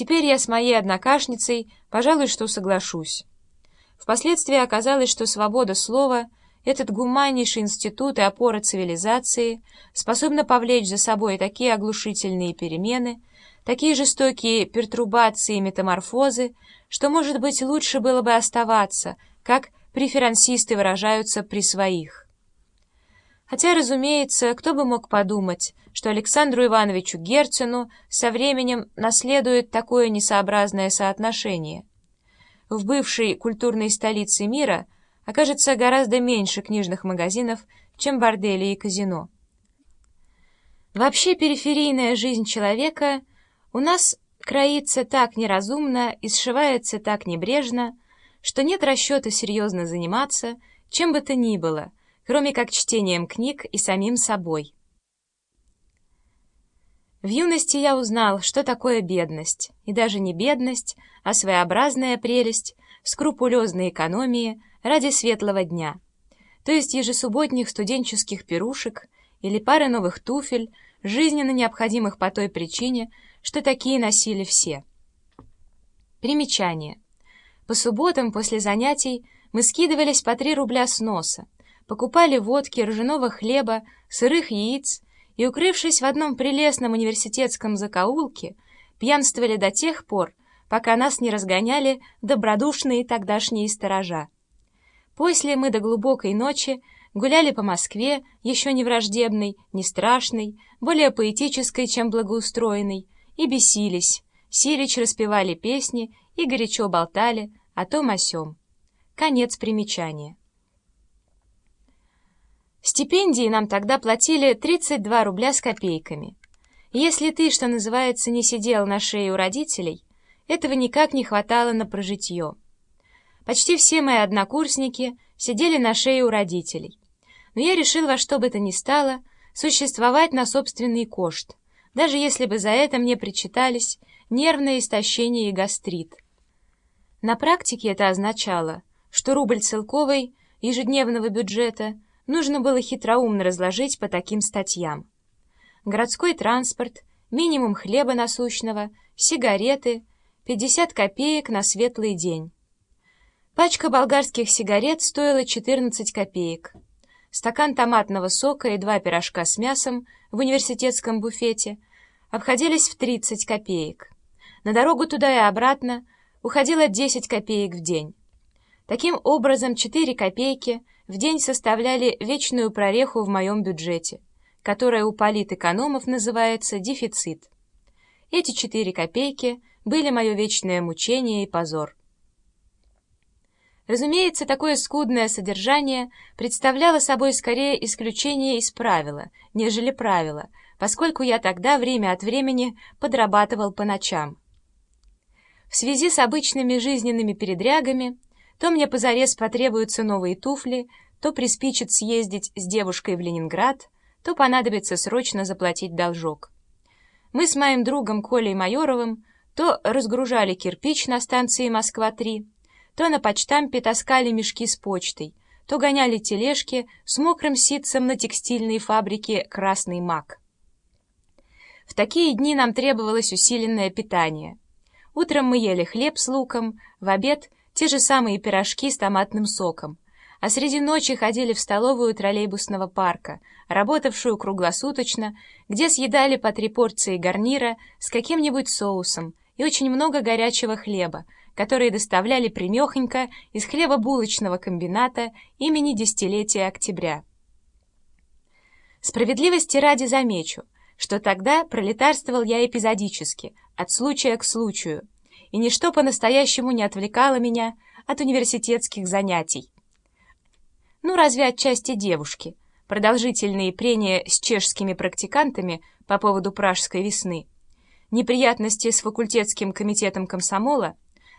Теперь я с моей однокашницей, пожалуй, что соглашусь. Впоследствии оказалось, что свобода слова, этот гуманнейший институт и опора цивилизации, способна повлечь за собой такие оглушительные перемены, такие жестокие пертурбации и метаморфозы, что, может быть, лучше было бы оставаться, как преферансисты выражаются при своих. Хотя, разумеется, кто бы мог подумать, что Александру Ивановичу Герцену со временем наследует такое несообразное соотношение. В бывшей культурной столице мира окажется гораздо меньше книжных магазинов, чем бордели и казино. Вообще периферийная жизнь человека у нас кроится так неразумно и сшивается так небрежно, что нет расчета серьезно заниматься чем бы то ни было, кроме как чтением книг и самим собой. В юности я узнал, что такое бедность, и даже не бедность, а своеобразная прелесть скрупулезной экономии ради светлого дня, то есть ежесубботних студенческих пирушек или пары новых туфель, жизненно необходимых по той причине, что такие носили все. Примечание. По субботам после занятий мы скидывались по три рубля с носа, покупали водки, ржаного хлеба, сырых яиц и, укрывшись в одном прелестном университетском закоулке, пьянствовали до тех пор, пока нас не разгоняли добродушные тогдашние сторожа. После мы до глубокой ночи гуляли по Москве, еще не враждебной, не страшной, более поэтической, чем благоустроенной, и бесились, сирич распевали песни и горячо болтали, о том о сём. Конец примечания. Стипендии нам тогда платили 32 рубля с копейками. если ты, что называется, не сидел на шее у родителей, этого никак не хватало на прожитье. Почти все мои однокурсники сидели на шее у родителей. Но я решил во что бы то ни стало существовать на собственный кошт, даже если бы за это мне причитались нервное истощение и гастрит. На практике это означало, что рубль целковый ежедневного бюджета нужно было хитроумно разложить по таким статьям. Городской транспорт, минимум хлеба насущного, сигареты, 50 копеек на светлый день. Пачка болгарских сигарет стоила 14 копеек. Стакан томатного сока и два пирожка с мясом в университетском буфете обходились в 30 копеек. На дорогу туда и обратно – уходило 10 копеек в день. Таким образом, 4 копейки в день составляли вечную прореху в моем бюджете, которая у политэкономов называется дефицит. Эти 4 копейки были мое вечное мучение и позор. Разумеется, такое скудное содержание представляло собой скорее исключение из правила, нежели правило, поскольку я тогда время от времени подрабатывал по ночам. В связи с обычными жизненными передрягами то мне позарез потребуются новые туфли, то приспичит съездить с девушкой в Ленинград, то понадобится срочно заплатить должок. Мы с моим другом Колей Майоровым то разгружали кирпич на станции Москва-3, то на почтампе таскали мешки с почтой, то гоняли тележки с мокрым ситцем на текстильной фабрике «Красный мак». В такие дни нам требовалось усиленное питание. Утром мы ели хлеб с луком, в обед те же самые пирожки с томатным соком, а среди ночи ходили в столовую троллейбусного парка, работавшую круглосуточно, где съедали по три порции гарнира с каким-нибудь соусом и очень много горячего хлеба, которые доставляли примехонько из хлебобулочного комбината имени десятилетия октября. Справедливости ради замечу, что тогда пролетарствовал я эпизодически, от случая к случаю, и ничто по-настоящему не отвлекало меня от университетских занятий. Ну, разве отчасти девушки, продолжительные прения с чешскими практикантами по поводу пражской весны, неприятности с факультетским комитетом комсомола,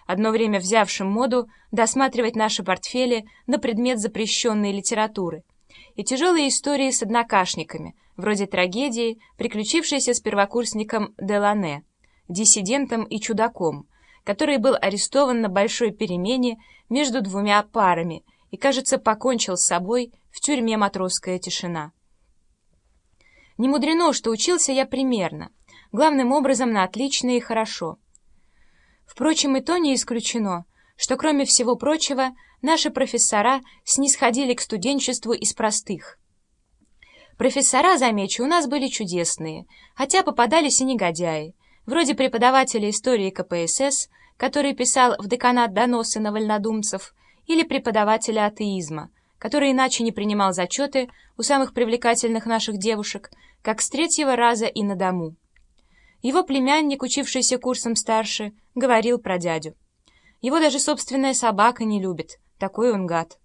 одно время взявшим моду досматривать наши портфели на предмет запрещенной литературы, и тяжелые истории с однокашниками, вроде трагедии, приключившейся с первокурсником Делане, диссидентом и чудаком, который был арестован на большой перемене между двумя парами и, кажется, покончил с собой в тюрьме «Матросская тишина». Не мудрено, что учился я примерно, главным образом на отлично и хорошо. Впрочем, и то не исключено, что, кроме всего прочего, наши профессора снисходили к студенчеству из простых. Профессора, замечу, у нас были чудесные, хотя попадались и негодяи, вроде преподавателя истории КПСС, который писал в деканат доносы на вольнодумцев, или преподавателя атеизма, который иначе не принимал зачеты у самых привлекательных наших девушек, как с третьего раза и на дому. Его племянник, учившийся курсом старше, говорил про дядю. Его даже собственная собака не любит, такой он гад.